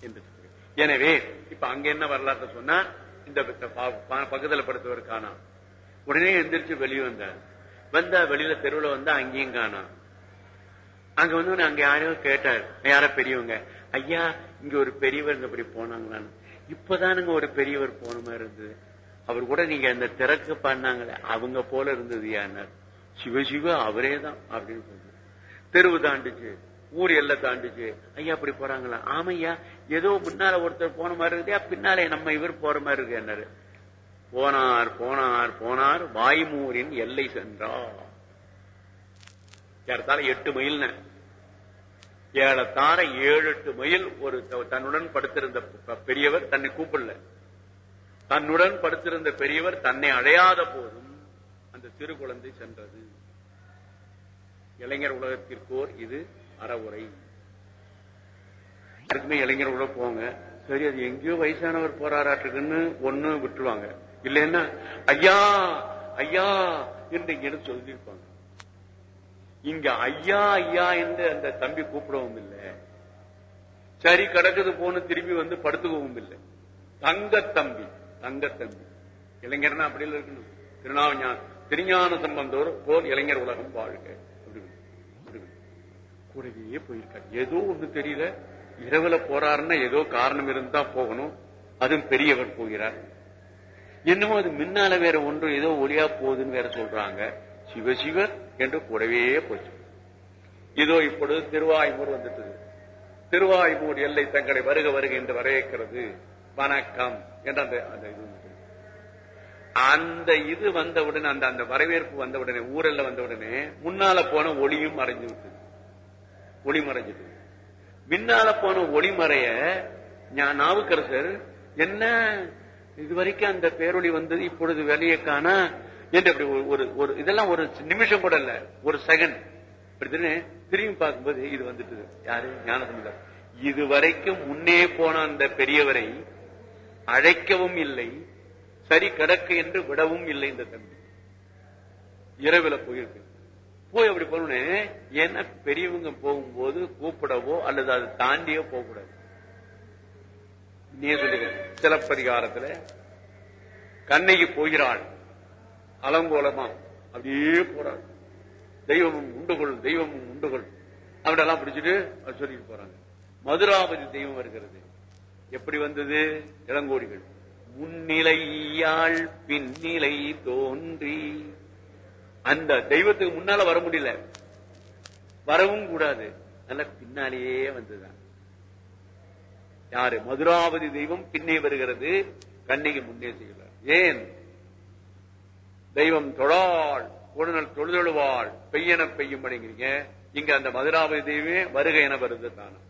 என்று எனவே இப்ப அங்க என்ன வரலாற்று சொன்னா இந்த ப- பக்கத்துல படுத்தவர் காணாம் உடனே எந்திரிச்சு வெளியே வந்தார். வந்தா வெளியில தெருவுல வந்தா அங்கேயும் காணாம் அங்க வந்து அங்க யாரையோ கேட்டார். யார பெரியவங்க. ஐயா இங்க ஒரு பெரியவர் இங்க இப்படி போனாங்களான்னு இப்பதானுங்க ஒரு பெரியவர் போன மாதிரி இருந்தது அவர் கூட நீங்க அந்த திறக்கு பண்ணாங்களே அவங்க போல இருந்தது யானார் சிவ சிவ அவரே தான் அப்படின்னு சொல்றாரு தெருவு தாண்டிச்சு. ஊர் எல்லை தாண்டிச்சு. ஐயா அப்படி போறாங்களா? ஆமையா ஏதோ முன்னால ஒருத்தர் போன மாதிரி இருக்குதா பின்னாலே நம்ம இவர் போற மாதிரி இருக்கு என்ன போனார் போனார் போனார் வாய்மூரின் எல்லை சென்றார். ஏறத்தாழ எட்டு மைல் ஏறத்தாழ ஏழு எட்டு மைல் ஒரு த- தன்னுடன் படுத்திருந்த பெரியவர் தன்னை கூப்பிடல. தன்னுடன் படுத்திருந்த பெரியவர் தன்னை அடையாத போதும் அந்த சிறு குழந்தை சென்றது. இளைஞர் உலகத்திற்கோர் இது அறவுரை. யாருக்குமே இளைஞர்களோட போங்க சரி அது எங்கேயோ வயசானவர் போறாராட்டுக்குன்னு ஒண்ணு விட்டுருவாங்க. இல்லைன்னா ஐயா ஐயா என்று இங்க சொல்லியிருப்பாங்க. இங்க ஐயா ஐயா என்று அந்த தம்பி கூப்பிடவும் இல்லை. சரி கிடக்குது போன திரும்பி வந்து படுத்துக்கவும் இல்லை. தங்க தம்பி தங்க தம்பி. இளைஞர்னா அப்படி இல்ல இருக்கணும் திருநாவஞான திருஞான சம்பந்தோர் போல் இளைஞர் உலகம் வாழ்க. கூடவே போயிருக்காரு. ஏதோ ஒண்ணு தெரியல. இரவுல போறாருன்னா ஏதோ காரணம் இருந்தா போகணும். அதுவும் பெரியவர் போகிறார். என்னமோ அது முன்னால வேற ஒன்று ஏதோ ஒளியா போகுதுன்னு வேற சொல்றாங்க. சிவசிவர் என்று கூடவே போச்சு. இதோ இப்பொழுது திருவாய்மூர் வந்துட்டது. திருவாய்மூர் எல்லை தங்களை வருக வருக என்று வரவேற்கிறது. வணக்கம் என்ற அந்த அந்த இது அந்த இது வந்தவுடனே அந்த அந்த வரவேற்பு வந்தவுடனே ஊரல்ல வந்தவுடனே முன்னால போன ஒளியும் மறைஞ்சு விட்டது. ஒளி மறைஞ்சது முன்னால போன ஒளி மறைய நாவுக்கரசர் என்ன? இதுவரைக்கும் அந்த பேரொளி வந்தது இப்பொழுது வெளியே காண? என்று அப்படி ஒரு- ஒரு இதெல்லாம் ஒரு நிமிஷம் கூட இல்ல ஒரு செகண்ட் இப்படி திரும்பி பார்க்கும்போது இது வந்துட்டு யாரு? ஞானசம்பந்தர். இதுவரைக்கும் முன்னே போன அந்த பெரியவரை அழைக்கவும் இல்லை சரி கிடக்கு என்று விடவும் இல்லை இந்த தம்பி. இரவில போயிருக்கு. போய் அப்படி போனே ஏன்னா பெரியவங்க போகும்போது கூப்பிடவோ அல்லது அதை தாண்டியோ போகக்கூடாது. நீ சொல்லுங்க சிலப்பதிகாரத்துல கண்ணகி போகிறாள் அலங்கோலமா? அப்படியே போறாள் தெய்வமும் உண்டுகொள் தெய்வமும் உண்டுகொள் அப்படியெல்லாம் பிடிச்சிட்டு அது சொல்லிட்டு போறாங்க. மதுராபதி தெய்வம் வருகிறது. எப்படி வந்தது? இளங்கோடிகள். முன்னிலையாள் பின்னிலை தோன்றி அந்த தெய்வத்துக்கு முன்னால வர முடியல. வரவும் கூடாது. நல்ல பின்னாலேயே வந்துதான் யாரு? மதுராபதி தெய்வம் பின்னே வருகிறது. கண்ணிக்கு முன்னே செய்கிறார். ஏன்? தெய்வம் தொழாள் உடனல் தொழுதொழுவாள் பெய்யன பெய்யும் அப்படிங்கிறீங்க இங்க அந்த மதுராபதி தெய்வமே வருக என வருது தானும்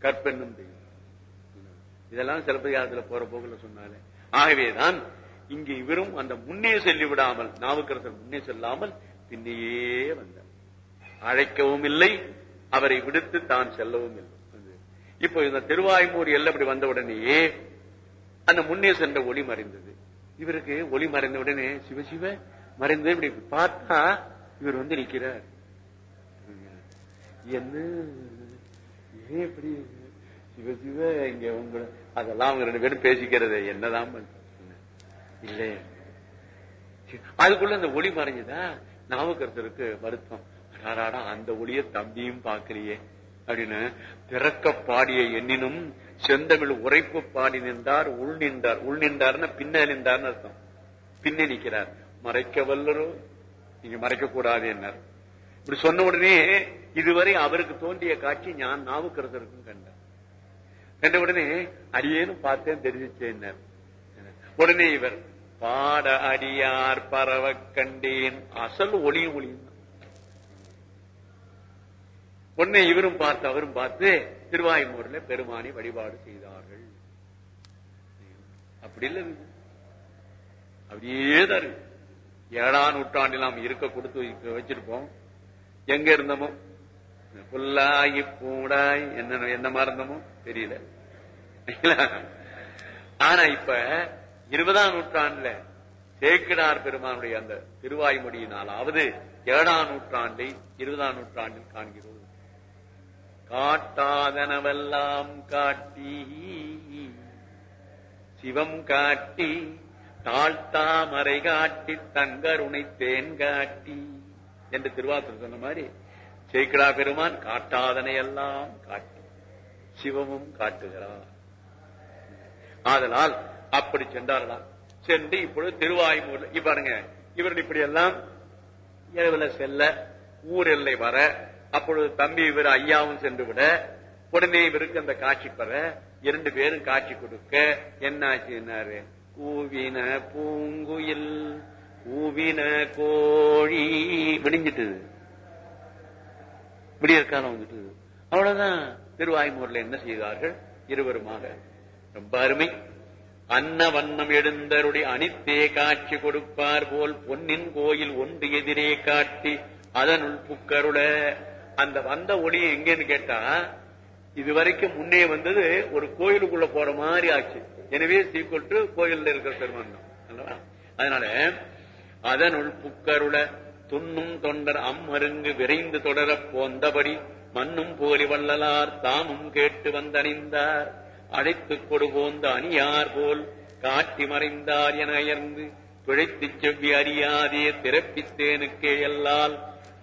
கற்பெண்ணும் தெய்வம். இதெல்லாம் சிலப்பதிகாரத்தில் போற போக்குல சொன்னாலே. ஆகவேதான் இங்கே இவரும் அந்த முன்னே செல்லி விடாமல் நாவுக்கரசர் முன்னே செல்லாமல் பின்னையே வந்தார். அழைக்கவும் இல்லை அவரை விடுத்து தான் செல்லவும் இல்லை. இப்போ இந்த திருவாய்மூர் எல்லாம் அப்படி வந்த உடனேயே அந்த முன்னே சென்ற ஒளி மறைந்தது. இவருக்கு ஒளி மறைந்த உடனே சிவசிவ மறைந்து இப்படி பார்த்தா இவர் வந்து நிற்கிறார். என்ன? ஏன் இப்படி? சிவசிவ இங்க உங்களை அதெல்லாம் அவங்க ரெண்டு பேரும் பேசிக்கிறது என்னதான் இல்ல அதுக்குள்ள அந்த ஒளி மறைஞ்சதா? நாவுக்கருத்தருக்கு வருத்தம். அந்த ஒளிய தம்பியும் பார்க்கலையே. அப்படின்னு பிறக்க பாடிய எண்ணினும் செந்தமிழ் உரைப்பு பாடி நின்றார் உள் நின்றார். உள் நின்றார்னா பின்ன நின்றார்னு அர்த்தம். பின்னே நிக்கிறார் மறைக்க வல்லரோ? நீங்க மறைக்க கூடாது என்ன இப்படி சொன்ன உடனே இதுவரை அவருக்கு தோன்றிய காட்சி ஞான் நாவுக்கருத்தருக்கும் கண்டார். கண்ட உடனே அடியேனும் பார்த்தேன் தெரிஞ்சிச்சேன்னார் உடனே இவர் பாட அடியார் பரவ கண்டேன். அசல் ஒளியும் ஒளியும் பொண்ணை இவரும் பார்த்து அவரும் பார்த்து திருவாயுமூர்ல பெருமானை வழிபாடு செய்தார்கள். அப்படி இல்ல அப்படியே தான் ஏழாம் நூற்றாண்டில் நாம் இருக்க கொடுத்து வைக்க- வச்சிருப்போம். எங்க இருந்தோமோ? புல்லாய் பூடாய் என்ன என்ன இருந்தோமோ? தெரியல. ஆனா இப்ப இருபதாம் நூற்றாண்டுல சேக்கிடார் பெருமானுடைய அந்த திருவாய்மொழியினாலாவது ஏழாம் நூற்றாண்டை இருபதாம் நூற்றாண்டில் காண்கிறோம். காட்டாதனவெல்லாம் காட்டி சிவம் காட்டி தாழ்த்தாமரை காட்டி தங்கருணை தேன் காட்டி என்று திருவாசன் சொன்ன மாதிரி சேக்கிடா பெருமான் காட்டாதனை எல்லாம் காட்டி சிவமும் காட்டுகிறார். ஆதலால் அப்படி சென்றார்களாம் சென்று இப்பொழுது திருவாயுமூர்ல பாருங்க இவர்கள் இப்படி எல்லாம் இரவுல செல்ல ஊர் எல்லை வர அப்பொழுது தம்பி இவர் ஐயாவும் சென்று விட உடனே இவருக்கு அந்த காட்சி பெற இரண்டு பேரும் காட்சி கொடுக்க என்னாச்சு கூவின பூங்குயில் கூவின கோழி விடிஞ்சிட்டது. விடியற்காலம் வந்துட்டு அவ்வளவுதான் திருவாய்மூர்ல என்ன செய்தார்கள்? இருவருமாக. ரொம்ப அருமை. அன்ன வண்ணம் எழுந்தருடைய அனித்தே காட்சி கொடுப்பார் போல் பொன்னின் கோயில் ஒன்று எதிரே காட்டி அதனுள் புக்கருள. அந்த வந்த ஒளி எங்கன்னு கேட்டா இதுவரைக்கும் முன்னே வந்தது ஒரு கோயிலுக்குள்ள போற மாதிரி ஆச்சு. எனவே சீக்கொட்டு கோயில்ல இருக்கிற பெருமான் அதனால அதனுள் புக்கருள துண்ணும் தொண்டர் அம்மருங்கு விரைந்து தொடரப் போந்தபடி மண்ணும் போலி வள்ளலார் தாமும் கேட்டு வந்தணிந்தார். அழைத்துக் கொடுபோந்த அணியார் போல் காட்டி மறைந்தார் என அயர்ந்து பிழைத்துச் செவ்வி அறியாதே திறப்பித்தேனுக்கே எல்லால்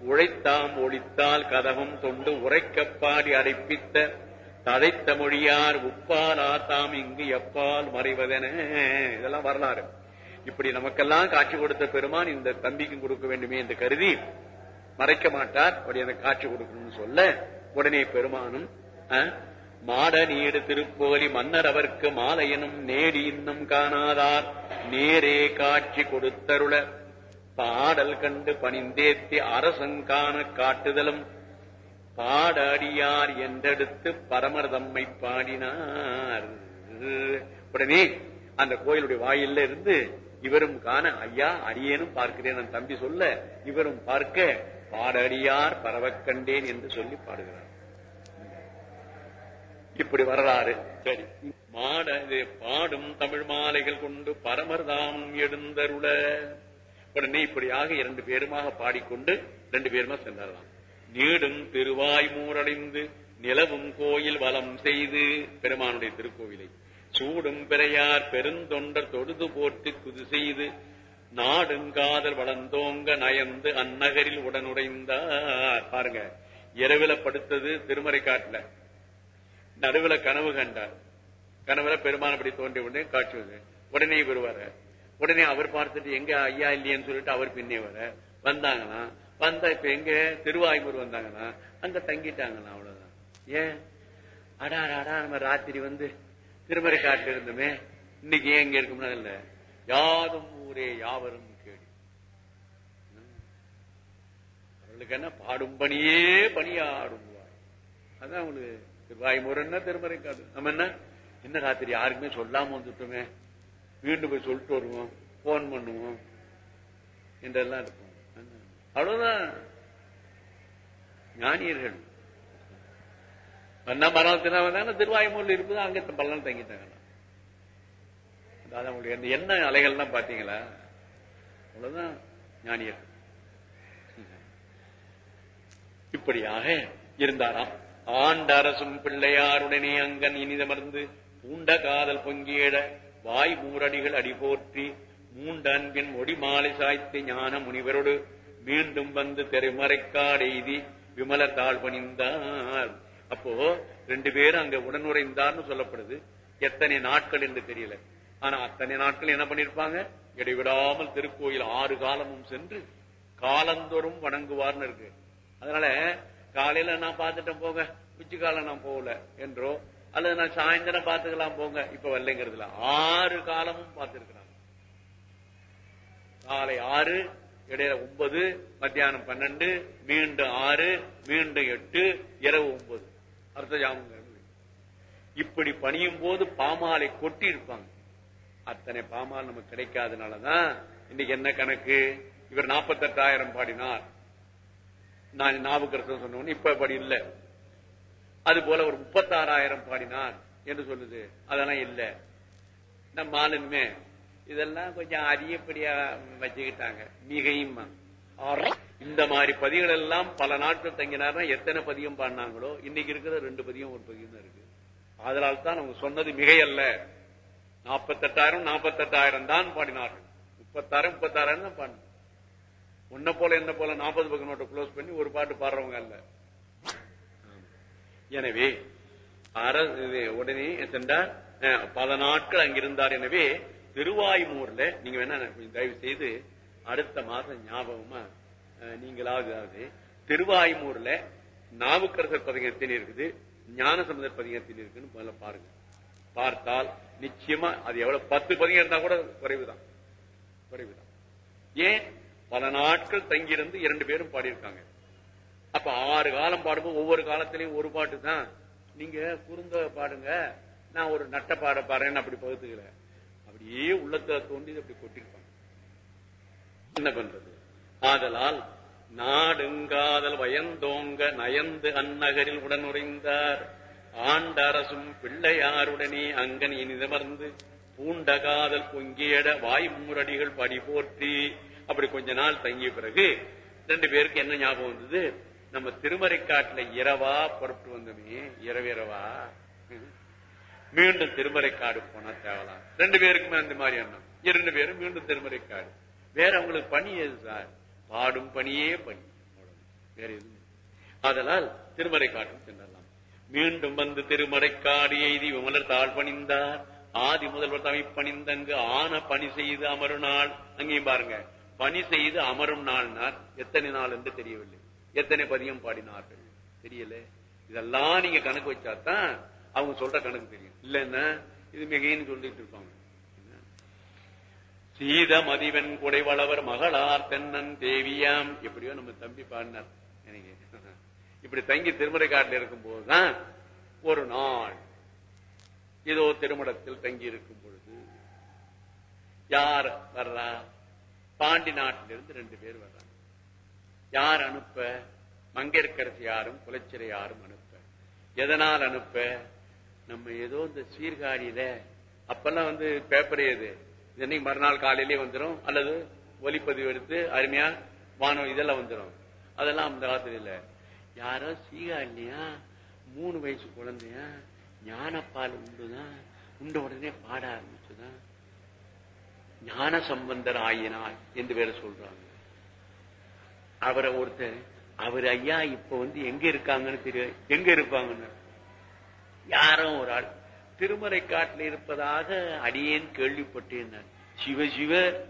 உழைத்தாம் ஒழித்தால் கதவும் தொண்டு உரைக்கப்பாடி அடைப்பித்த ததைத்த மொழியார் உப்பால் ஆத்தாம் இங்கு எப்பால் மறைவதென. இதெல்லாம் வரலாறு. இப்படி நமக்கெல்லாம் காட்சி கொடுத்த பெருமான் இந்த தம்பிக்கும் கொடுக்க வேண்டுமே என்று கருதி மறைக்க மாட்டார். அப்படி எனக்கு காட்சி கொடுக்கணும்னு சொல்ல உடனே பெருமானும் மாடநீடு திருப்போலி மன்னர் அவர்க்கு மாலையனும் நேடி இன்னும் காணாதார். நேரே காட்சி கொடுத்தருள. பாடல் கண்டு பணிந்தேத்தி அரசங்கான காட்டுதலும். பாடாடியார் என்றெடுத்து பரமர் தம்மை பாடினார். உடனே அந்த கோயிலுடைய வாயில இருந்து இவரும் காண ஐயா அடியேனும் பார்க்கிறேன் என் தம்பி சொல்ல இவரும் பார்க்க பாடடியார் பரவ கண்டேன் என்று சொல்லி பாடுகிறார். இப்படி வரலாறு. சரி. மாட பாடும் தமிழ் மாலைகள் கொண்டு பரமர்தாம் எழுந்தருள. உடனே இப்படியாக இரண்டு பேருமாக பாடிக்கொண்டு ரெண்டு பேருமா சென்றார்களாம் நீடும் திருவாய் மூரடைந்து நிலவும் கோயில் வலம் செய்து பெருமானுடைய திருக்கோவிலை. சூடும் பிறையார் பெருந்தொண்டர் தொழுது போட்டு குது செய்து நாடுங்காதல் வளர்ந்தோங்க நயந்து அந்நகரில் உடனுடைந்தார். பாருங்க இரவில படுத்தது திருமறை காட்டுல. நடுவுல கனவு கண்டார். கனவுல பெருமான் அப்படி தோன்றிய உடனே காட்சி வந்து உடனே இவர் வர உடனே அவர் பார்த்துட்டு எங்க ஐயா இல்லையேன்னு சொல்லிட்டு அவர் பின்னே வர வந்தாங்கன்னா வந்தா இப்ப எங்க? திருவாய்மூர் வந்தாங்கன்னா அங்க தங்கிட்டாங்கண்ணா அவ்வளவுதான். ஏன்? அடா அடா நம்ம ராத்திரி வந்து திருமறை காட்டுல இருந்தோமே. இன்னைக்கு ஏன் இங்க இருக்கும்னா இல்ல. யாதும் ஊரே யாவரும் கேடு. அவர்களுக்கு என்ன? பாடும் பணியே பணியாடுவார் அதான் உங்களுக்கு என்ன திருமறை காடு நம்ம என்ன? என்ன ராத்திரி? யாருக்குமே சொல்லாம வந்துட்டோமே. வீண்டு போய் சொல்லிட்டு வருவோம். போன் பண்ணுவோம். என்றெல்லாம் இருக்கும். அவ்வளவுதான். ஞானியர்கள். அண்ணா மரணத்தினால தானே திருவாய்மூரில் இருப்பது அங்க பல்லன் தங்கிட்டாங்க. அதான் அந்த என்ன அலைகள்லாம் பாத்தீங்களா அவ்வளவுதான் ஞானியர்கள். இப்படியாக இருந்தாராம். ஆண்ட அரசும் பிள்ளையாருடனே அங்கன் இனிதமர்ந்து பூண்ட காதல் பொங்கியட வாய் மூரடிகள் அடிபோற்றி மூண்ட அன்பின் ஒடி மாலை சாய்த்து ஞான முனிவரோடு மீண்டும் வந்து தெருமறைக்காடெய்தி விமலர் தாழ் பணிந்தார். அப்போ ரெண்டு பேரும் அங்க உடனுரைந்தார்னு சொல்லப்படுது. எத்தனை நாட்கள் என்று தெரியல. ஆனா அத்தனை நாட்கள் என்ன பண்ணிருப்பாங்க? இடைவிடாமல் திருக்கோயில் ஆறு காலமும் சென்று காலந்தோறும் வணங்குவார்னு இருக்கு. அதனால காலையில நான் பார்த்துட்டேன் போங்க உச்சி காலம் நான் போகல என்றோ அல்லது நான் சாயந்தரம் பார்த்துக்கலாம் போங்க இப்ப வரலைங்கிறதுல ஆறு காலமும் பார்த்திருக்கிறாங்க. காலை ஆறு இடையில ஒன்பது மத்தியானம் பன்னெண்டு மீண்டும் ஆறு மீண்டும் எட்டு இரவு ஒன்பது. அர்த்த ஜாமங்க இப்படி பணியும் போது பாமாலை கொட்டி இருப்பாங்க. அத்தனை பாமால் நமக்கு கிடைக்காதனாலதான் இன்னைக்கு என்ன கணக்கு? இவர் நாற்பத்தெட்டாயிரம் பாடினார். நான் ஞாபகத்தை சொன்ன இப்ப அப்படி இல்லை. அது போல ஒரு முப்பத்தாறாயிரம் பாடினார் என்று சொல்லுது. அதெல்லாம் இல்லை. நம்ம ஆளுமே இதெல்லாம் கொஞ்சம் அதிகப்படியா வச்சுக்கிட்டாங்க. மிகையும் இந்த மாதிரி பதிகள் எல்லாம் பல நாட்கள் தங்கினார்னா எத்தனை பதியம் பாடினாங்களோ இன்னைக்கு இருக்கிற ரெண்டு பதியம் ஒரு பதியம் தான் இருக்கு. அதனால தான் அவங்க சொன்னது மிகையல்ல நாற்பத்தெட்டாயிரம் நாற்பத்தெட்டாயிரம் தான் பாடினார்கள். முப்பத்தாயிரம் முப்பத்தாயிரம் தான் பாடினார் உன்ன போல என்ன போல நாற்பது பக்கம் நோட்டை க்ளோஸ் பண்ணி ஒரு பாட்டு பாடுறவங்க அல்ல. எனவே இது உடனே சென்றார். அஹ், பல நாட்கள் அங்கிருந்தார். எனவே திருவாயுமூர்ல நீங்க வேணா தயவு செய்து அடுத்த மாதம் ஞாபகமா அஹ், நீங்களாவது அதாவது திருவாயுமூர்ல நாவுக்கரசர் பதிகத்தில் இருக்குது ஞானசம்பந்தர் பதிகத்தில் இருக்குன்னு முதல்ல பாருங்க. பார்த்தால் நிச்சயமா அது எவ்வளவு பத்து பதிகம் இருந்தா கூட குறைவுதான். குறைவுதான். ஏன்? பல நாட்கள் தங்கியிருந்து இரண்டு பேரும் பாடியிருக்காங்க. அப்ப ஆறு காலம் பாடும்போது ஒவ்வொரு காலத்திலையும் ஒரு பாட்டு தான். நீங்க குறுந்த பாடுங்க நான் ஒரு நட்ட பாட பாடுறேன்னு அப்படி பகுத்துக்கல அப்படியே உள்ளத்தை தோண்டி அப்படி கொட்டிருப்பாங்க என்ன பண்றது? ஆதலால் நாடுங்காதல் வயந்தோங்க நயந்து அந்நகரில் உடனுறைந்தார் ஆண்டரசும் பிள்ளையாருடனே அங்கன் இனிதமர்ந்து பூண்ட காதல் பொங்கியட வாய்முரடிகள் படி போற்றி. அப்படி கொஞ்ச நாள் தங்கிய பிறகு ரெண்டு பேருக்கு என்ன ஞாபகம் வந்தது? நம்ம திருமறைக்காட்டுல இரவா புறப்பட்டு வந்தோமே இரவிரவா மீண்டும் திருமறைக்காடு போனா தேவலாம் ரெண்டு பேருக்குமே அந்த மாதிரி எண்ணம். இரண்டு பேரும் மீண்டும் திருமறைக்காடு. வேற அவங்களுக்கு பணி எது சார்? பாடும் பணியே பணி. வேற எதுவும் அதனால் திருமறைக்காட்டும் சென்றலாம் மீண்டும் வந்து திருமறைக்காடு எய்தி விமலர் தாழ் பணிந்தார். ஆதி முதல்வர் தமை பணிந்தங்கு ஆன பணி செய்து அமருநாள். அங்கேயும் பாருங்க. பணி செய்து அமரும் நாள்னார். எத்தனை நாள் என்று தெரியவில்லை. எத்தனை பதியம் பாடினார்கள்? தெரியல. இதெல்லாம் நீங்க கணக்கு வச்சாதான் அவங்க சொல்ற கணக்கு தெரியும். இல்லைன்னா இது மிகைன்னு சொல்லிட்டு இருப்பாங்க. சீத மதிவன் குடைவளவர் மகளார் தென்னன் தேவியாம். எப்படியோ நம்ம தம்பி பாடினார். எனக்கு இப்படி தங்கி திருமறை காட்டில் இருக்கும் போதுதான் ஒரு நாள் ஏதோ திருமணத்தில் தங்கி இருக்கும் பொழுது யார் வர்றா? பாண்டி நாட்டிலிருந்து ரெண்டு பேர் வர்றாங்க. யார் அனுப்ப? மங்கையர்கரசு யாரும் குலச்சிறை யாரும் அனுப்ப. எதனால் அனுப்ப? நம்ம ஏதோ இந்த சீர்காழியில அப்பெல்லாம் வந்து பேப்பர் எது இன்னைக்கு மறுநாள் காலையிலே வந்துடும் அல்லது ஒலிப்பதிவு எடுத்து அருமையா வானம் இதெல்லாம் வந்துடும் அதெல்லாம் அந்த காலத்துல இல்ல. யாரோ சீகாழியா மூணு வயசு குழந்தையா? ஞானப்பால் உண்டுதான். உண்ட உடனே பாட ஆரம்பிச்சுதான் ஞான சம்பந்தர் ஆயினார் என்று வேற சொல்றாங்க. அவரை ஒருத்தர் அவர் ஐயா இப்ப வந்து எங்க இருக்காங்கன்னு தெரியாது எங்க இருப்பாங்கன்னு. யாரும் ஒரு ஆள் திருமறை காட்டில் இருப்பதாக அடியேன் கேள்விப்பட்டேன் சிவ சிவ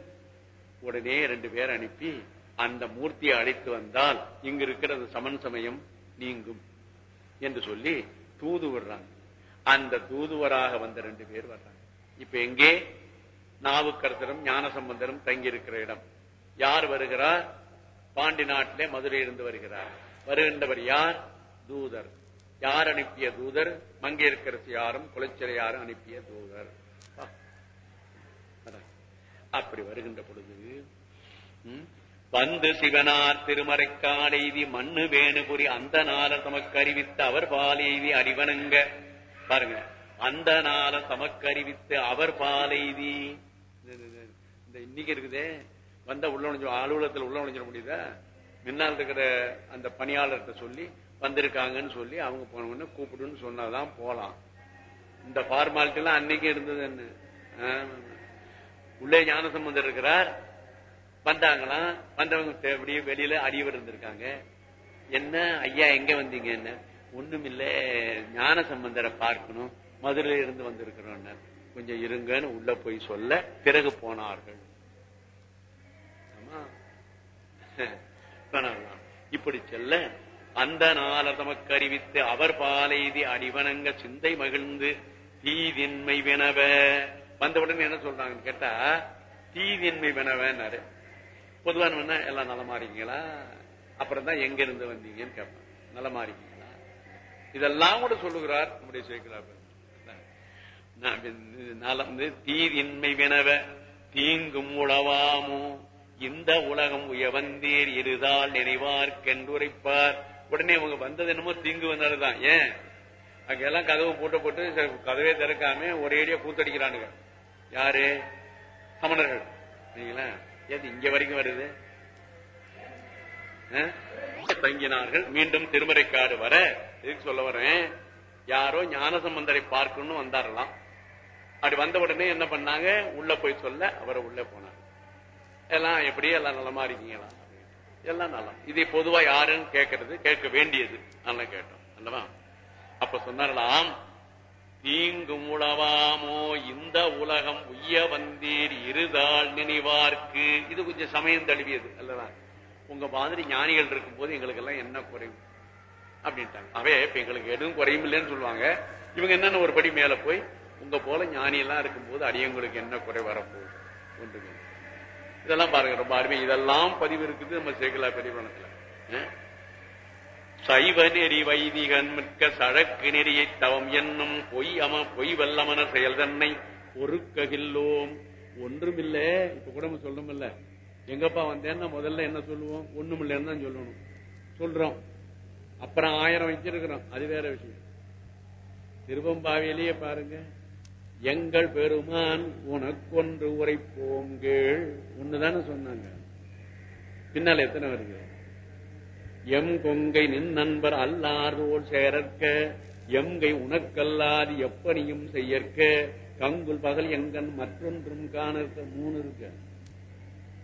உடனே ரெண்டு பேர் அனுப்பி அந்த மூர்த்தியை அழைத்து வந்தால் இங்க இருக்கிற அந்த சமன் சமயம் நீங்கும் என்று சொல்லி தூது விடுறாங்க அந்த தூதுவராக வந்த ரெண்டு பேர் வர்றாங்க. இப்ப எங்கே? நாவுக்கரசரும் ஞானசம்பந்தரும் தங்கி இருக்கிற இடம். யார் வருகிறார்? பாண்டி நாட்டிலே மதுரையிலிருந்து வருகிறார். வருகின்றவர் யார்? தூதர். யார் அனுப்பிய தூதர்? மங்கையர்கரசு யாரும் குலச்சிறையாரும் அனுப்பிய தூதர். அப்படி வருகின்ற பொழுது வந்து சிவனார் திருமறைக்காடெய்தி மண்ணு வேணுபுரி அந்த நாள தமக்கு அறிவித்த அவர் பாலெய்தி அறிவனுங்க பாருங்க. அந்த நாள தமக்கு அறிவித்து அவர் பாலெய்தி இந்த- இன்னைக்கு இருக்குதே. வந்த உள்ள நுழைஞ்சு அலுவலகத்துல உள்ள நுழைஞ்சிட முடியுதா? முன்னால் இருக்கிற அந்த பணியாளர்கிட்ட சொல்லி வந்திருக்காங்கன்னு சொல்லி அவங்க போன கூப்பிடுன்னு சொன்னாதான் போலாம். இந்த ஃபார்மாலிட்டி எல்லாம் அன்னைக்கு இருந்தது என்ன? உள்ளே ஞானசம்பந்தர் இருக்கிறார். வந்தாங்களாம் வந்தவங்க தே- அப்படியே வெளியில அடியவர் இருந்திருக்காங்க. என்ன? ஐயா எங்க வந்தீங்க? என்ன? ஒண்ணுமில்ல. ஞான சம்பந்தரை பார்க்கணும். மதுரையில இருந்து வந்திருக்கிறோம் கொஞ்சம் இருங்கன்னு உள்ள போய் சொல்ல பிறகு போனார்கள். இப்படி செல்ல அந்த நாள தமக்கு அறிவித்து அவர் பாலைதி அடிவணங்க சிந்தை மகிழ்ந்து தீதின்மை வினவ. வந்தவுடனே என்ன சொல்றாங்கன்னு கேட்டா தீதின்மை வினவன்னாரு. பொதுவான எல்லாம் நலமா இருக்கீங்களா? அப்புறம் தான் எங்க இருந்து வந்தீங்கன்னு கேட்பாங்க. நலமா இருக்கீங்களா? இதெல்லாம் கூட சொல்லுகிறார் நம்முடைய சேர்க்கிறார்கள் நலந்து வந்து தீதின்மை வினவ தீங்கும் உளவாமோ? இந்த உலகம் உயவந்தீர் இருதால் நினைவார்க்கென்றுரைப்பார். உடனே அவங்க வந்தது என்னமோ தீங்கு வந்தாலுதான் ஏன்? அங்கெல்லாம் கதவு போட்டு போட்டு கதவே திறக்காம ஒரேடியா கூத்தடிக்கிறானுங்க யாரு? சமணர்கள். சரிங்களா ஏது இங்க வரைக்கும் வருது? தங்கினார்கள் மீண்டும் திருமறைக்காடு வர எதுக்கு சொல்ல வரேன். யாரோ ஞானசம்பந்தரை பார்க்கணும்னு வந்தாரலாம் அப்படி வந்த உடனே என்ன பண்ணாங்க? உள்ள போய் சொல்ல அவரை உள்ள போனாங்க எல்லாம் எப்படி? எல்லாம் நலமா இருக்கீங்களா? எல்லாம் நலம். இதை பொதுவா யாருன்னு கேட்கறது கேட்க வேண்டியது. நல்லா கேட்டோம். அல்லவா? அப்ப சொன்னாரலாம் தீங்கும் உளவாமோ இந்த உலகம் உய்ய வந்தீர் இருதாள் நினைவார்க்கு. இது கொஞ்சம் சமயம் தழுவியது அல்லவா? உங்க மாதிரி ஞானிகள் இருக்கும் போது எங்களுக்கு எல்லாம் என்ன குறையும் அப்படின்ட்டாங்க. அவே இப்ப எங்களுக்கு எதுவும் குறையும் இல்லைன்னு சொல்லுவாங்க. இவங்க என்னன்னு ஒரு படி மேல போய் உங்க போல ஞானி எல்லாம் இருக்கும்போது அடியங்களுக்கு என்ன குறை வரப்போகுது? ஒன்றுமே இதெல்லாம் பாருங்க ரொம்ப அருமை. இதெல்லாம் பதிவு இருக்குது நம்ம சேகலா பெரியவனத்துல. சைவ நெறி வைதிகன் மிக்க சழக்கு நெறியை தவம் என்னும் பொய் அம பொய் வல்லமன செயல் தன்னை பொறுக்ககில்லோம். ஒன்றுமில்ல. இப்ப கூட நம்ம சொல்லணும்ல எங்கப்பா வந்தேன்னா முதல்ல என்ன சொல்லுவோம்? ஒண்ணுமில்லன்னு தான் சொல்லணும். சொல்றோம். அப்புறம் ஆயிரம் வச்சிருக்கிறோம். அது வேற விஷயம். திருவம்பாவிலேயே பாருங்க. எங்கள் பெருமான் உனக்கொன்று உரைப்போங்கள் ஒண்ணுதானே சொன்னாங்க. பின்னால எத்தனை வருது எம் கொங்கை நின் நண்பர் அல்லாரோல் சேரற்க. எங்கை உனக்கல்லாது எப்பனியும் செய்யற்க. கங்குல் பகல் எங்கன் மற்றொன்றும் காண இருக்க மூணு இருக்க.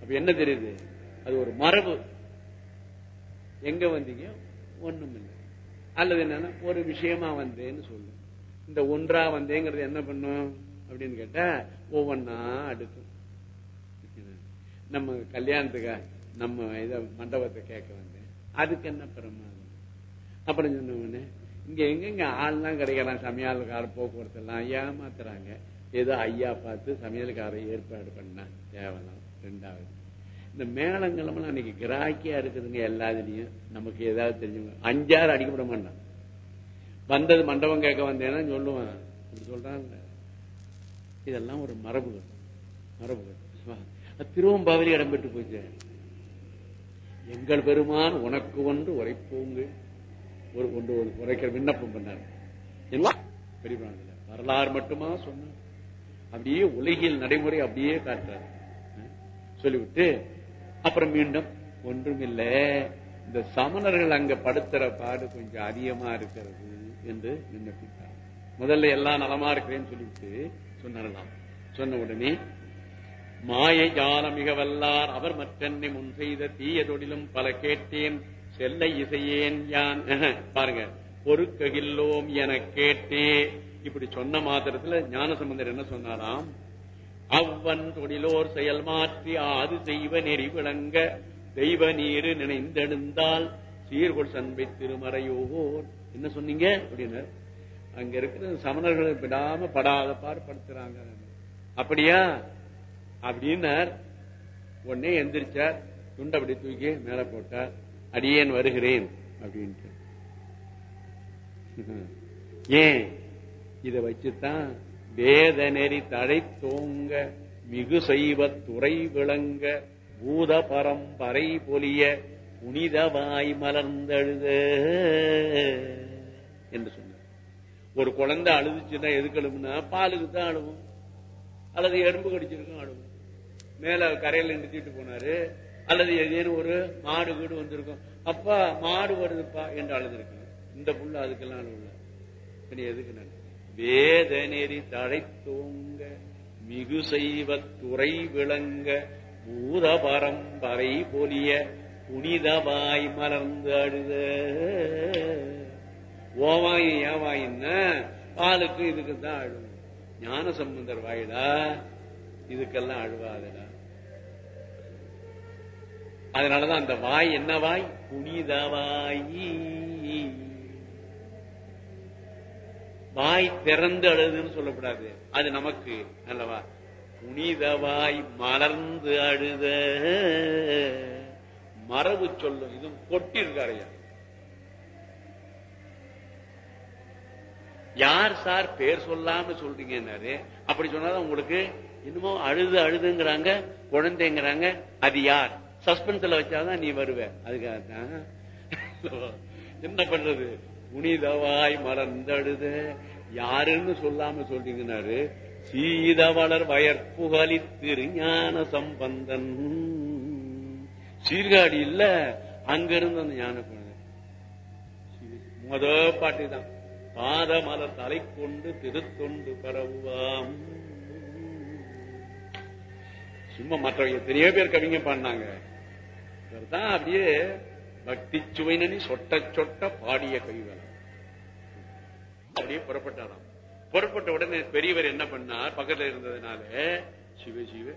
அப்ப என்ன தெரியுது? அது ஒரு மரபு. எங்க வந்தீங்க? ஒண்ணும் இல்லை அல்லது என்னன்னா ஒரு விஷயமா வந்தேன்னு சொல்லு. இந்த ஒன்றா வந்தேங்கிறது என்ன பண்ணும்? அப்படின்னு கேட்டா ஒவ்வொன்னா அடுக்கும் நம்ம கல்யாணத்துக்கா நம்ம இத மண்டபத்தை கேட்க வந்தேன் அதுக்கு என்ன பிரமாதம்? அப்புறம் சொன்ன இங்க எங்கெங்க ஆள்லாம் கிடைக்கலாம் சமையல்கார போக்குவரத்து எல்லாம் ஏமாத்துறாங்க. ஏதோ ஐயா பார்த்து சமையல்காரை ஏற்பாடு பண்ணா தேவலாம் ரெண்டாவது. இந்த மேளங்கள்லாம் அன்னைக்கு கிராக்கியா இருக்குதுங்க எல்லாத்துலயும். நமக்கு ஏதாவது தெரிஞ்சவங்க அஞ்சாறு அடிக்கப்பட மாட்டான் வந்தது மண்டபம் கேட்க வந்தேன்னா சொல்லுவேன் அப்படி சொல்றாங்க. இதெல்லாம் ஒரு மரபுகள். மரபுகள். திருவம் பாவலி இடம்பெற்று போச்சு. எங்கள் பெருமான் உனக்கு ஒன்று உரைப்போங்க. ஒரு ஒன்று ஒரு உரைக்கிற விண்ணப்பம் பண்ணார். எல்லாம் பெரியமானதுல வரலாறு மட்டுமா சொன்ன? அப்படியே உலகில் நடைமுறை அப்படியே காட்டுறார். சொல்லிவிட்டு அப்புறம் மீண்டும் ஒன்றுமில்ல. இந்த சமணர்கள் அங்க படுத்துற பாடு கொஞ்சம் அதிகமா இருக்கிறது. என்று விண்ணப்பித்தார். முதல்ல எல்லாம் நலமா இருக்கிறேன்னு சொல்லிட்டு சொன்னாரலாம். சொன்ன உடனே மாயை ஜால மிக வல்லார் அவர் மற்றென்னை முன் செய்த தீய தொழிலும் பல கேட்டேன். செல்ல இசையேன் யான். பாருங்க. பொறுக்ககில்லோம் என கேட்டே. இப்படி சொன்ன மாத்திரத்துல ஞானசம்பந்தர் என்ன சொன்னாராம்? அவ்வன் தொழிலோர் செயல் மாற்றி ஆது செய்வ நெறி விளங்க தெய்வ நீரு நினைந்தெழுந்தால் சீர்கொள் சண்பை திருமறையோர். என்ன சொன்னீங்க? அப்படின்னு அங்க இருக்கிற சமணர்களை விடாம படாத பாடு படுத்துறாங்க. அப்படியா? அப்படின்னார். உடனே எந்திரிச்சார். துண்டை அப்படி தூக்கி மேல போட்டார். அடியேன் வருகிறேன் அப்படின்ட்டு. ஏன்? இத வச்சுதான் வேத நெறி தழை தோங்க மிகு செய்வ துறை விளங்க பூத பரம்பரை பொலிய புனிதவாய் மலர்ந்தழுத. என்று சொன்னார். ஒரு குழந்தை அழுதுச்சுன்னா எதுக்கு அழுவுனா பாலுக்கு தான் அழுவும். அல்லது எறும்பு கடிச்சிருக்கும் அழுவும். மேல கரையில நிறுத்திட்டு போனாரு. அல்லது ஏதேனும் ஒரு மாடு வீடு வந்திருக்கும். அப்பா மாடு வருதுப்பா என்று அழுதுருக்கு இந்த புள்ள அதுக்கெல்லாம் அழுவல பின்ன எதுக்கு நான்? வேத நெறி தழை தோங்க மிகு செய்வ துறை விளங்க பூத பரம்பரை பொலிய புனிதவாய் மலர்ந்து அழுத ஓவாய் ஏவாயின்னா பாலுக்கு இதுக்கு தான் அழுவும் ஞான சம்பந்தர் வாயிடா இதுக்கெல்லாம் அழுவாதடா அதனாலதான் அந்த வாய் என்ன வாய்? புனிதவாயி வாய். வாய் திறந்து அழுதுன்னு சொல்லக்கூடாது. அது நமக்கு அல்லவா? புனிதவாய் மலர்ந்து அழுத. மரபு சொல்லும். இது கொட்டி இருக்காரையா யார் சார் பேர் சொல்லாம சொல்றீங்கன்னாரு? அப்படி சொன்னாதான் உங்களுக்கு இன்னமும் அழுது அழுதுங்கிறாங்க குழந்தைங்கிறாங்க அது யார்? சஸ்பென்ஸ்ல வச்சாதான் நீ வருவ. அதுக்காக என்ன பண்றது? புனிதவாய் மலர்ந்தழுத யாருன்னு சொல்லாம சொல்றீங்கன்னாரு? சீதவளர் வயற்புகலி திருஞான சம்பந்தன். சீர்காழி இல்ல அங்கிருந்து அந்த ஞான குழந்தை முத பாட்டு தான். பாத தலை கொண்டு திருத்தொண்டு பரவுவாம். சும்மா மற்றவங்க எத்தனையோ பேர் கவிங்க பாடினாங்க. தான் அப்படியே பக்தி சுவைனி சொட்ட சொட்ட பாடிய கவிகள் அப்படியே புறப்பட்டாராம். புறப்பட்ட உடனே பெரியவர் என்ன பண்ணார்? பக்கத்துல இருந்ததுனால சிவ சிவ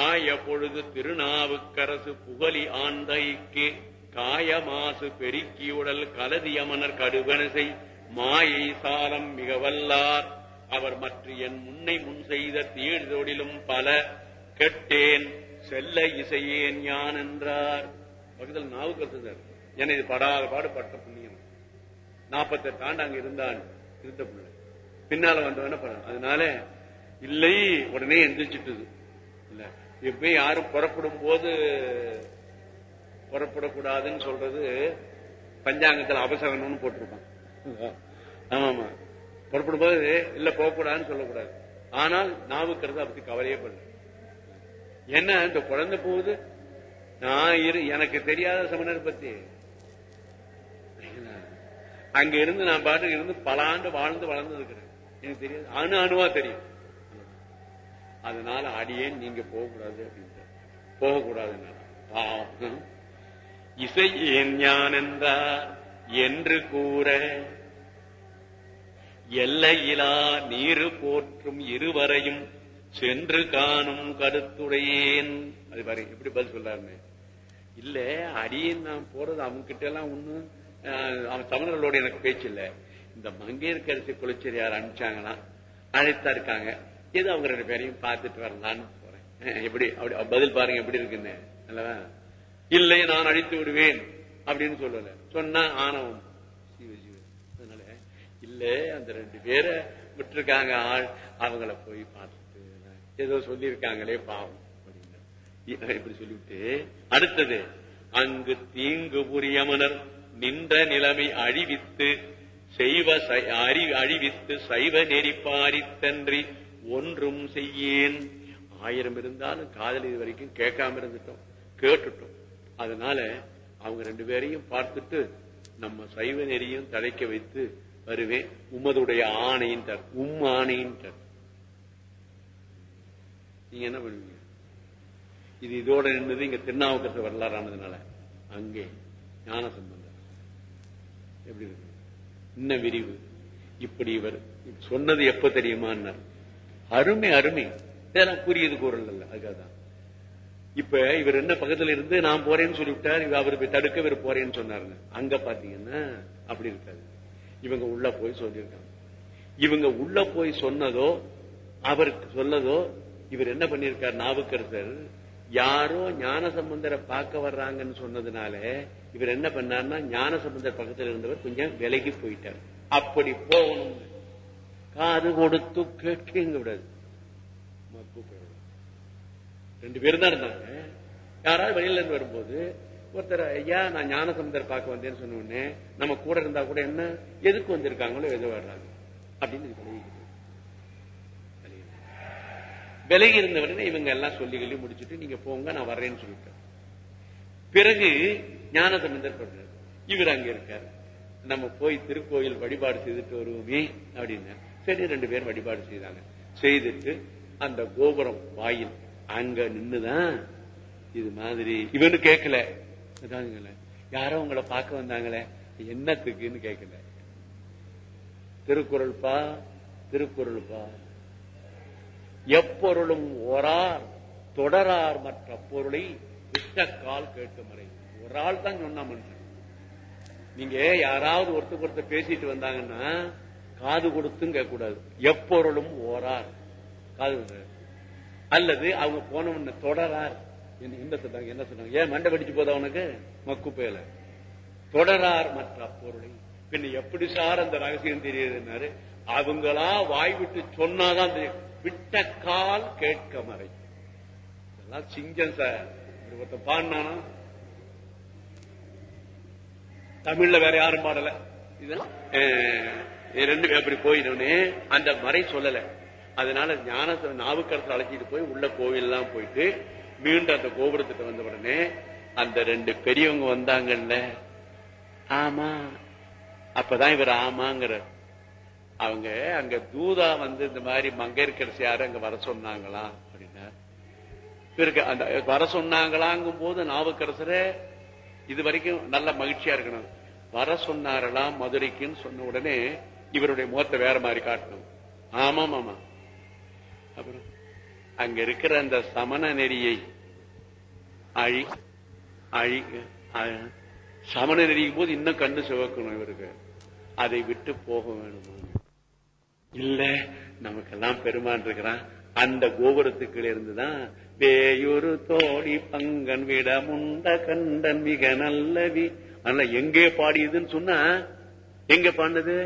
ஆய பொழுது திருநாவுக்கரசு புகழி ஆந்தைக்கு காயமாசு பெருக்கி உடல் கலதியமனர் கடுவனசை மாயை சாலம் மிக வல்லார் அவர் மற்ற என் முன்னை முன் செய்த தீழ்தொழிலும் பல கெட்டேன் செல்ல இசையேன் யான் என்றார். பக்கத்தில் நாவுக்கரசு என்னை இது படாத பாடு பட்ட புண்ணியம். நாற்பத்தெட்டு ஆண்டு அங்க இருந்தான் இருந்த பிள்ளை. பின்னால வந்தவன படம் அதனால இல்லை உடனே எந்திரிச்சிட்டது. இல்ல எப்பயும் யாரும் புறப்படும் போது புறப்படக்கூடாதுன்னு சொல்றது பஞ்சாங்கத்துல அபசகனம்னு போட்டிருப்பான். ஆமா புறப்படும் போது இல்ல போகக்கூடாதுன்னு சொல்லக்கூடாது. ஆனால் நாவுக்கிறது அப்படி கவலையே பண்ணு என்ன இந்த குழந்தை போகுது? நான் இரு எனக்கு தெரியாத சமணர் பத்தி. அங்க இருந்து நான் பாட்டுக்கு இருந்து பல ஆண்டு வாழ்ந்து வளர்ந்து இருக்கிறேன். எனக்கு தெரியாது. அணு அணுவா தெரியும். அதனால அடியேன் நீங்க போகக்கூடாது அப்படின்ட்டு போகக்கூடாதுன்னா பாவம். இசை ஏன் ஞான் என்றார் என்று கூற எல்லையிலா நீரு போற்றும் இருவரையும் சென்று காணும் கருத்துடையேன். அது பாரு எப்படி பதில் சொல்றாருன்னு இல்ல அடியேன் நான் போறது அவங்க கிட்ட எல்லாம் ஒண்ணும் அஹ், அவன் தமிழர்களோட எனக்கு பேச்சு இல்ல. இந்த மங்கையர்கரசி யார் அனுப்பிச்சாங்கன்னா அழைத்தா இருக்காங்க. ஏதோ அவங்க ரெண்டு பேரையும் பார்த்துட்டு வரலான்னு போறேன். எப்படி அப்படி பதில் பாருங்க எப்படி இருக்குன்னு. அல்லவா இல்லை நான் அழித்து விடுவேன் அப்படின்னு சொல்லல. சொன்னா ஆணவம். அதனால இல்ல அந்த ரெண்டு பேரை விட்டுருக்காங்க ஆள் அவங்கள போய் பார்த்துட்டு ஏதோ சொல்லியிருக்காங்களே பாவம் இப்படி சொல்லிவிட்டு அடுத்தது அங்கு தீங்கு புரியமனர் நின்ற நிலைமை அழிவித்து செய்வ சை- அறி அழிவித்து சைவ நெறி பாரித்தன்றி ஒன்றும் செய்யேன். ஆயிரம் இருந்தாலும் காதல் இது வரைக்கும் கேட்காம இருந்துட்டோம். கேட்டுட்டோம். அதனால அவங்க ரெண்டு பேரையும் பார்த்துட்டு நம்ம சைவ நெறியும் தலைக்க வைத்து வருவேன். உமதுடைய ஆணையின் தர் உம் ஆணையின் தர். நீங்க என்ன பண்ணுவீங்க? இது இதோட நின்றது இங்க திருநாவுக்கரசு வரலாறானதுனால. அங்கே ஞான சம்பந்தம் எப்படி இருக்கு? இன்ன விரிவு. இப்படி இவர் சொன்னது எப்ப தெரியுமா அருமை அருமை. இதெல்லாம் கூறியது கூறல் அல்ல அதுக்காக இப்ப இவர் என்ன பக்கத்துல இருந்து நான் போறேன்னு சொல்லிவிட்டார் இவர் அவர் தடுக்க இவர் போறேன்னு சொன்னாருங்க. அங்க பாத்தீங்கன்னா அப்படி இருக்காது. இவங்க உள்ள போய் சொல்லியிருக்காங்க. இவங்க உள்ள போய் சொன்னதோ அவருக்கு சொன்னதோ இவர் என்ன பண்ணிருக்கார் நாவுக்கருத்தர் யாரோ ஞான சம்பந்தரை பார்க்க வர்றாங்கன்னு சொன்னதுனால இவர் என்ன பண்ணார்னா ஞான சம்பந்தர் பக்கத்துல இருந்தவர் கொஞ்சம் விலகி போயிட்டார். அப்படி போகணும் காது கொடுத்து கேட்க விடாது ரெண்டு பேரும் தான் இருந்தாங்க. யாராவது வெளியில இருந்து வரும்போது ஒருத்தர் ஐயா நான் ஞான பார்க்க வந்தேன்னு சொன்ன உடனே நம்ம கூட இருந்தா கூட என்ன எதுக்கு வந்திருக்காங்களோ எதோ வர்றாங்க. அப்படின்னு இது விலகி இருந்த உடனே இவங்க எல்லாம் சொல்லி சொல்லி முடிச்சுட்டு நீங்க போங்க நான் வர்றேன்னு சொல்லிட்டேன் பிறகு ஞான பண்றாரு இவர் அங்க இருக்காரு. நம்ம போய் திருக்கோயில் வழிபாடு செய்துட்டு வருவோமே அப்படின்னு. சரி ரெண்டு பேரும் வழிபாடு செய்தாங்க. செய்துட்டு அந்த கோபுரம் வாயில் அங்க நின்னுதான் இது மாதிரி. இவனு கேட்கல யாரோ உங்களை பார்க்க வந்தாங்களே. என்னத்துக்குன்னு கேட்கல திருக்குறள் பா திருக்குறள் பா எப்பொருளும் ஓரார் தொடரார் மற்ற பொருளை விட்டக்கால் கேட்க முறை. ஒரு ஆள் தான் சொன்னா மனுஷன். நீங்க யாராவது ஒருத்தருக்கு ஒருத்தர் பேசிட்டு வந்தாங்கன்னா காது கொடுத்தும் கேட்கக்கூடாது. எப்பொருளும் ஓரார். காது கொடுத்து. அல்லது அவங்க போன உடனே தொடரார். என்ன என்ன சொன்னாங்க என்ன சொன்னாங்க? ஏன் மண்டை வெடிச்சு போதா உனக்கு? மக்குப்பையில தொடரார் மற்ற பொருளை பின்ன எப்படி சார் அந்த ரகசியம் தெரியுதுன்னாரு? அவங்களா வாய் விட்டு சொன்னாதான் தெரியும். விட்ட கால் கேட்க மறை. இதெல்லாம் சிங்கம் சார். பாடினானா? தமிழ்ல வேற யாரும் பாடல. இதெல்லாம்? ரெண்டு அப்படி போயிடனே அந்த மறை சொல்லல. அதனால ஞான நாவுக்கரசு அழைச்சிட்டு போய் உள்ள கோவில் எல்லாம் போயிட்டு மீண்டும் அந்த கோபுரத்துக்கு வந்த உடனே அந்த ரெண்டு பெரியவங்க வந்தாங்கல்ல. ஆமா. அப்பதான் இவர் ஆமாங்கிற அவங்க அங்க தூதா வந்து இந்த மாதிரி மங்கையர்கரசியாரு அங்க வர சொன்னாங்களா அப்படின்னா இவருக்கு அந்த வர சொன்னாங்களாங்கும் போது நாவுக்கரசரே இது வரைக்கும் நல்ல மகிழ்ச்சியா இருக்கணும். வர சொன்னாரலாம் மதுரைக்குன்னு சொன்ன உடனே இவருடைய முகத்தை வேற மாதிரி காட்டணும். ஆமாம் ஆமா அப்புறம் அங்க இருக்கிற அந்த சமண நெறியை அழி அழி சமண நெறியும் போது இன்னும் கண்ணு சிவக்கணும் இவருக்கு. அதை விட்டு போக வேணுமா? இல்ல நமக்கெல்லாம் பெருமான் இருக்கிறான். அந்த கோபுரத்துக்குள்ள இருந்துதான் வேயொரு தோழி பங்கன் விட முண்ட கண்டன் மிக நல்லவி. அதனால எங்கே பாடியதுன்னு சொன்னா எங்க பாண்டது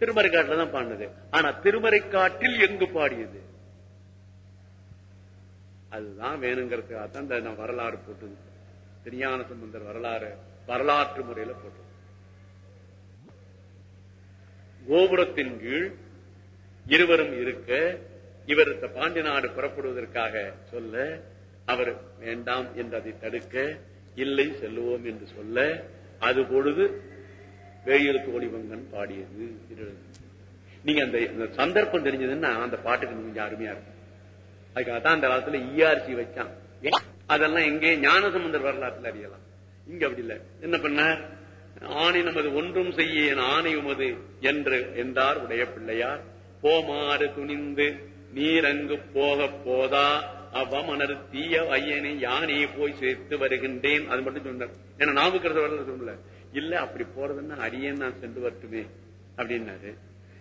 திருமறைக்காட்டுல தான் பாண்டது ஆனா திருமறைக்காட்டில் எங்கு பாடியது? அதுதான் வேணுங்கிறதுக்காக தான் இந்த நான் வரலாறு போட்டது. திருஞான சம்பந்தர் வரலாறு வரலாற்று முறையில போட்டது. கோபுரத்தின் கீழ் இருவரும் இருக்க இவர் பாண்டி நாடு புறப்படுவதற்காக சொல்ல அவர் வேண்டாம் என்று அதை தடுக்க இல்லை செல்லுவோம் என்று சொல்ல அது பொழுது வேயிலுக்கு ஒளிவங்கன் பாடியது. நீங்க அந்த இந்த சந்தர்ப்பம் தெரிஞ்சதுன்னா அந்த பாட்டுக்கு கொஞ்சம் அருமையா இருக்கும் அதுக்காகத்தான் அந்த காலத்துல இஆர்சி வச்சான். ஏன்? அதெல்லாம் எங்கே ஞானசம்பந்தர் வரலாற்றுல அறியலாம். இங்க அப்படி இல்ல. என்ன பண்ண ஆணை நமது ஒன்றும் செய்ய ஆணை உமது என்று என்றார் உடைய பிள்ளையார். போமாறு துணிந்து நீரங்கு போக போதா அவ்வமனர் தீய ஐயனை யானையை போய் சேர்த்து வருகின்றேன். அது மட்டும் சொன்னார். ஏன்னா நாவுக்கிறது வரல சொல்லல இல்ல அப்படி போறதுன்னா அரியன் நான் சென்று வரட்டுமே அப்படின்னாரு.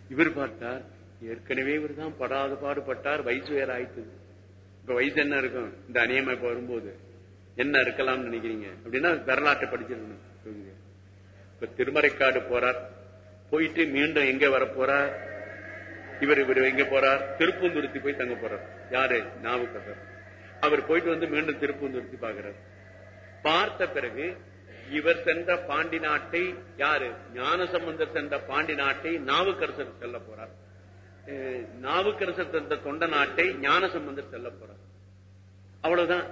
இவர் பார்த்தார் ஏற்கனவே இவர் தான் படாத பாடுபட்டார் வயசு வேற ஆயிட்டு இப்ப வயசு என்ன இருக்கும்? இந்த அநியமா இப்ப வரும்போது. என்ன இருக்கலாம்னு நினைக்கிறீங்க? அப்படின்னா வரலாற்றை படிச்சிருக்கணும். இப்ப திருமறைக்காடு போறார். போயிட்டு மீண்டும் எங்க வர போறார் இவர் இவர் எங்க போறார்? திருப்பூந்துருத்தி போய் தங்க போறார். யாரு? நாவுக்கர் அவர் போயிட்டு வந்து மீண்டும் திருப்பூந்துருத்தி பாக்குறார் பார்த்த பிறகு இவர் சென்ற பாண்டி நாட்டை யாரு? ஞானசம்பந்தர் சென்ற பாண்டி நாட்டை நாவுக்கரசர் செல்ல போறார். நாவுக்கரசர் தந்த தொண்ட நாட்டை ஞானசம்பந்தர் செல்ல போறார். அவ்வளவுதான்.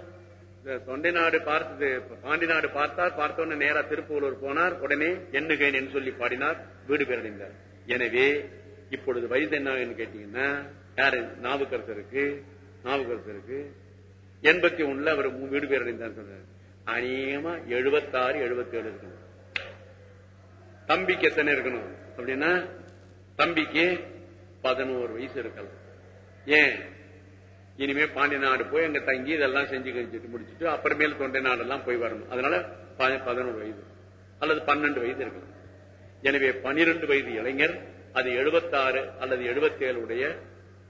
தொண்டை நாடு பார்த்தது பாண்டி நாடு பார்த்தார் பார்த்த நேரா திருப்பூலூர் போனார் உடனே எண்ணுகேன் என்று சொல்லி பாடினார் வீடு பேரடைந்தார். எனவே இப்பொழுது வயது என்னன்னு கேட்டீங்கன்னா யாரு? நாவுக்கரசருக்கு நாவுக்கரசருக்கு எண்பத்தி ஒண்ணுல அவர் வீடு பேரடைந்தார் சொன்னார் அநேகமா எழுபத்தாறு எழுபத்தி ஏழு இருக்கணும். தம்பிக்கு எத்தனை இருக்கணும்? அப்படின்னா தம்பிக்கு பதினோரு வயசு இருக்கலாம். ஏன்? இனிமே பாண்டி நாடு போய் அங்க தங்கி இதெல்லாம் செஞ்சு கழிச்சுட்டு முடிச்சுட்டு அப்புறமேல் தொண்டை நாடெல்லாம் போய் வரணும். அதனால பதினோரு வயது அல்லது பன்னெண்டு வயது இருக்கலாம். எனவே பனிரெண்டு வயது இளைஞர் அது எழுபத்தாறு அல்லது எழுபத்தி ஏழுடைய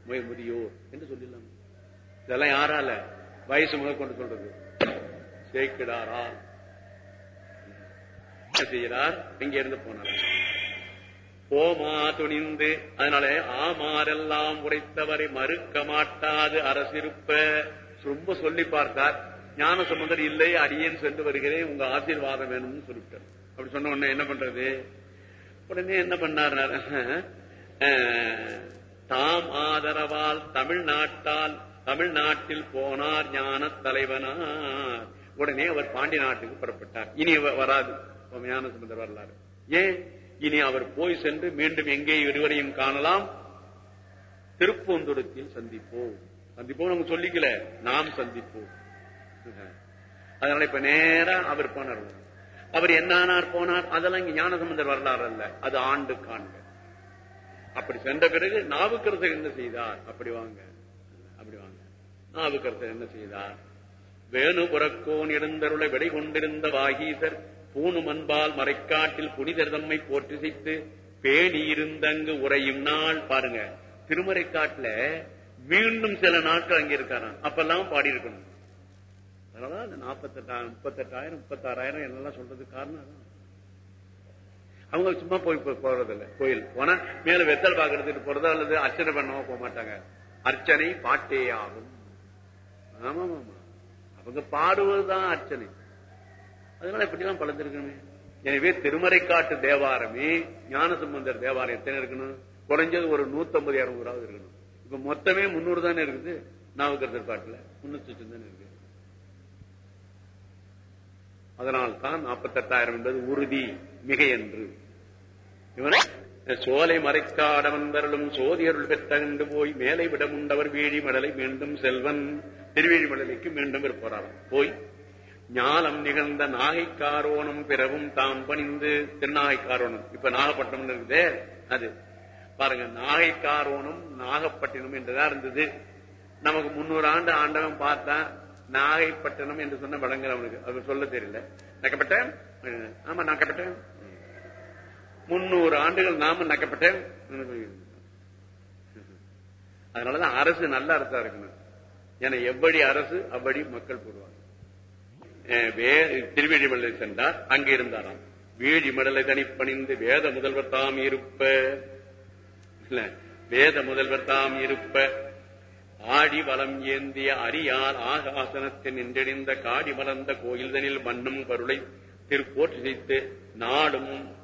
முதியோர் என்று சொல்லிடலாம். இதெல்லாம் யாரால? வயசு முதல் கொண்டு சொல்றது. சேக்கிடாரா? என்ன செய்கிறார்? இங்க இருந்து போனார். போமா துணிந்து அதனால ஆமாரெல்லாம் உடைத்தவரை மறுக்க மாட்டாது அரசிருப்ப. ரொம்ப சொல்லி பார்த்தார். ஞான சம்பந்தர் இல்லை அடியேன் சென்று வருகிறேன் உங்க ஆசீர்வாதம் வேணும்னு சொல்லிவிட்டார் அப்படி சொன்ன உடனே என்ன பண்றது? உடனே என்ன பண்ணார்? தாம் ஆதரவால் தமிழ்நாட்டால் தமிழ்நாட்டில் போனார் ஞான தலைவனார். உடனே அவர் பாண்டி நாட்டுக்கு புறப்பட்டார். இனி வராது. ஞான சம்பந்தர் வரலாறு. ஏன்? இனி அவர் போய் சென்று மீண்டும் எங்கே இருவரையும் காணலாம்? திருப்பூந்துடத்தில் சந்திப்போம். சந்திப்போம் நம்ம சொல்லிக்கல. நாம் சந்திப்போம். அதனால இப்ப நேரா அவர் போனார். அவர் என்ன ஆனார் போனார் அதெல்லாம் இங்க ஞானசம்பந்தர் வரலாறு அல்ல. அது ஆண்டு காண்க. அப்படி சென்ற பிறகு நாவுக்கரசர் என்ன செய்தார்? அப்படி வாங்க. அப்படி வாங்க. நாவுக்கரசர் என்ன செய்தார்? வேணுபுறக்கோன் இருந்தருளை விடை கொண்டிருந்த வாகீசர் பூணு மண்பால் மறைக்காட்டில் புனிதர் தம்மை போற்றிசைத்து பேணி இருந்தங்கு உரையும் நாள் பாருங்க. திருமறைக்காட்டுல மீண்டும் சில நாட்கள் அங்க இருக்காராம். அப்பெல்லாம் பாடி இருக்கணும் அதனாலதான் அந்த நாற்பத்தெட்டாயிரம் முப்பத்தெட்டாயிரம் முப்பத்தாறாயிரம் என்னெல்லாம் சொல்றதுக்கு காரணம் அவங்க சும்மா போய் போறதில்ல. கோயில். போனா மேல வெத்தல் பாக்குறதுக்கு போறதா அல்லது அர்ச்சனை பண்ணவோ போக மாட்டாங்க. அர்ச்சனை பாட்டே ஆகும். ஆமா ஆமா அவங்க பாடுவதுதான் அர்ச்சனை. அதனால இப்படிலாம் பலந்திருக்கணுமே. எனவே திருமறைக்காட்டு தேவாரமே ஞானசம்பந்தர் தேவாரம் எத்தனை இருக்கணும்? குறைஞ்சது ஒரு நூத்தம்பது இரநூறாவது இருக்கணும். இப்ப மொத்தமே முன்னூறு தானே இருக்குது? நாவுக்கரசர் பாட்டுல முன்னூத்தி தானே இருக்கு அதனால் தான் நாற்பத்தெட்டாயிரம் என்பது உறுதி மிக என்று இவனை சோலை மறைக்காடவன் வரலும் சோதியருள் பெற்றகண்டு போய் மேலை விட முண்டவர் வீழி மடலை மீண்டும் செல்வன் திருவேழி மடலைக்கு மீண்டும் இருப்பாராம் போய் ஞானம் நிகழ்ந்த நாகைக்காரோணம் பிறவும் தாம் பணிந்து திருநாகைக்காரோணம். இப்ப நாகப்பட்டினம் இருக்குதே. அது. பாருங்க நாகைக்காரோணம் நாகப்பட்டினம் என்றுதான் இருந்தது. நமக்கு முன்னூறு ஆண்டு ஆண்டவன் பார்த்தா நாகைப்பட்டினம் என்று சொன்ன வழங்கல் அவனுக்கு. அது சொல்ல தெரியல. நக்கப்பட்டேன்? ஆமா நக்கப்பட்டேன். முன்னூறு ஆண்டுகள் நாம நக்கப்பட்டேன். அதனாலதான் அரசு நல்ல அரசா இருக்கணும். ஏன்னா எவ்வளி அரசு அவ்வளி மக்கள் போடுவாங்க. திருவேழிமலை சென்றார். அங்கே இருந்தாராம். வேழி மடலை தனிப்பணிந்து வேத முதல்வர் தாம் இருப்ப. இல்ல வேத முதல்வர் தாம் இருப்ப. ஆடி வளம் ஏந்திய அரியார் ஆகாசனத்தில் நின்றெடிந்த காடி மலர்ந்த கோயில்தனில் மண்ணும் கருளை திருப்போற்றி செய்து நாடும்